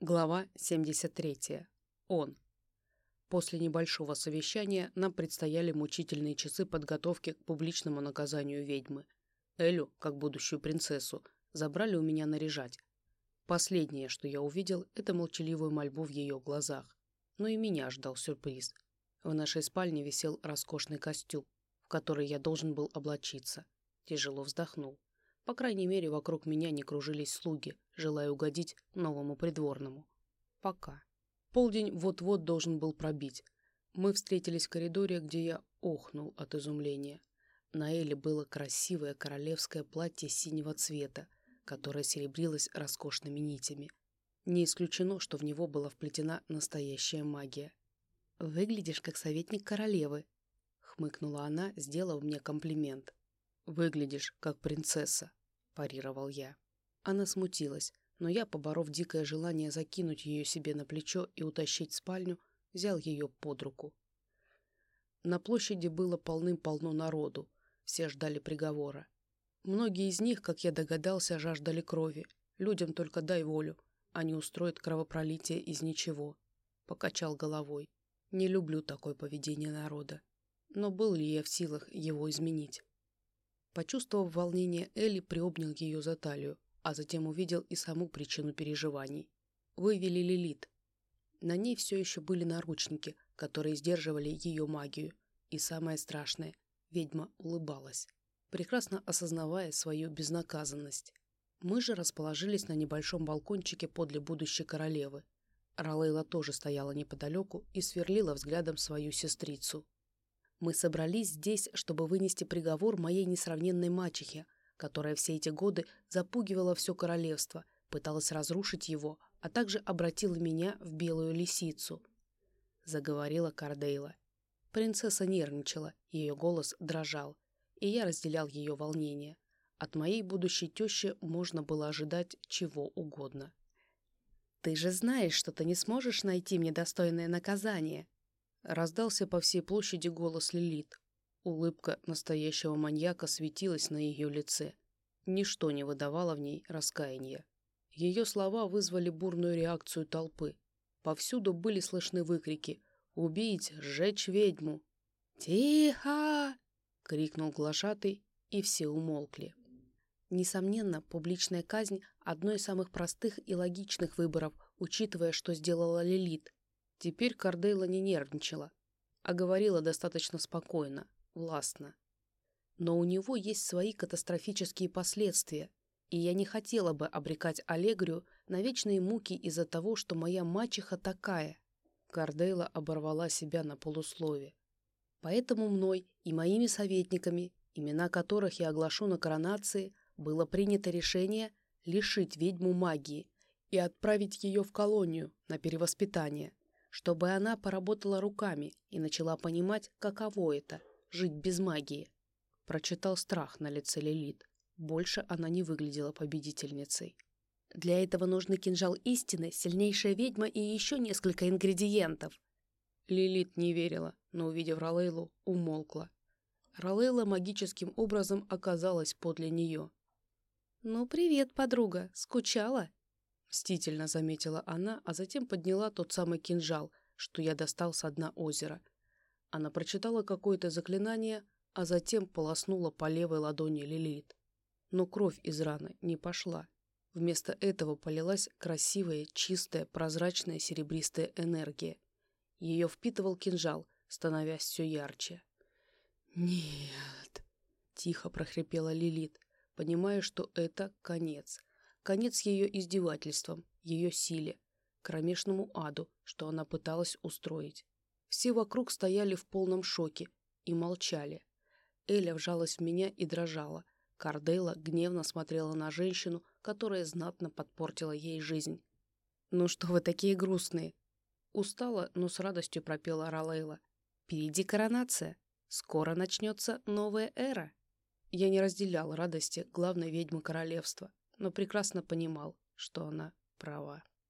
Глава 73. Он. После небольшого совещания нам предстояли мучительные часы подготовки к публичному наказанию ведьмы. Элю, как будущую принцессу, забрали у меня наряжать. Последнее, что я увидел, это молчаливую мольбу в ее глазах. Но и меня ждал сюрприз. В нашей спальне висел роскошный костюм, в который я должен был облачиться. Тяжело вздохнул. По крайней мере, вокруг меня не кружились слуги, желая угодить новому придворному. Пока. Полдень вот-вот должен был пробить. Мы встретились в коридоре, где я охнул от изумления. На Эле было красивое королевское платье синего цвета, которое серебрилось роскошными нитями. Не исключено, что в него была вплетена настоящая магия. «Выглядишь как советник королевы», — хмыкнула она, сделав мне комплимент. «Выглядишь как принцесса», парировал я. Она смутилась, но я, поборов дикое желание закинуть ее себе на плечо и утащить в спальню, взял ее под руку. На площади было полным-полно народу, все ждали приговора. Многие из них, как я догадался, жаждали крови. Людям только дай волю, они устроят кровопролитие из ничего. Покачал головой. Не люблю такое поведение народа. Но был ли я в силах его изменить? Почувствовав волнение, Элли приобнял ее за талию, а затем увидел и саму причину переживаний. Вывели Лилит. На ней все еще были наручники, которые сдерживали ее магию. И самое страшное – ведьма улыбалась, прекрасно осознавая свою безнаказанность. Мы же расположились на небольшом балкончике подле будущей королевы. Ралейла тоже стояла неподалеку и сверлила взглядом свою сестрицу. Мы собрались здесь, чтобы вынести приговор моей несравненной мачехе, которая все эти годы запугивала все королевство, пыталась разрушить его, а также обратила меня в белую лисицу. Заговорила Кардейла. Принцесса нервничала, ее голос дрожал, и я разделял ее волнение. От моей будущей тещи можно было ожидать чего угодно. «Ты же знаешь, что ты не сможешь найти мне достойное наказание», Раздался по всей площади голос Лилит. Улыбка настоящего маньяка светилась на ее лице. Ничто не выдавало в ней раскаяния. Ее слова вызвали бурную реакцию толпы. Повсюду были слышны выкрики «Убить! Сжечь ведьму!» «Тихо!» — крикнул глашатый, и все умолкли. Несомненно, публичная казнь – одно из самых простых и логичных выборов, учитывая, что сделала Лилит. Теперь Кардейла не нервничала, а говорила достаточно спокойно, властно. Но у него есть свои катастрофические последствия, и я не хотела бы обрекать Аллегрию на вечные муки из-за того, что моя мачеха такая. Кардейла оборвала себя на полуслове. Поэтому мной и моими советниками, имена которых я оглашу на коронации, было принято решение лишить ведьму магии и отправить ее в колонию на перевоспитание чтобы она поработала руками и начала понимать, каково это — жить без магии. Прочитал страх на лице Лилит. Больше она не выглядела победительницей. Для этого нужны кинжал истины, сильнейшая ведьма и еще несколько ингредиентов. Лилит не верила, но, увидев Ролейлу, умолкла. Ролейла магическим образом оказалась подле нее. «Ну, привет, подруга. Скучала?» Мстительно заметила она, а затем подняла тот самый кинжал, что я достал со дна озера. Она прочитала какое-то заклинание, а затем полоснула по левой ладони Лилит. Но кровь из раны не пошла. Вместо этого полилась красивая, чистая, прозрачная серебристая энергия. Ее впитывал кинжал, становясь все ярче. «Нет!» — тихо прохрипела Лилит, понимая, что это конец. Конец ее издевательствам, ее силе, кромешному аду, что она пыталась устроить. Все вокруг стояли в полном шоке и молчали. Эля вжалась в меня и дрожала. Кардейла гневно смотрела на женщину, которая знатно подпортила ей жизнь. «Ну что вы такие грустные?» Устала, но с радостью пропела Ралейла. «Впереди коронация. Скоро начнется новая эра». Я не разделял радости главной ведьмы королевства но прекрасно понимал, что она права.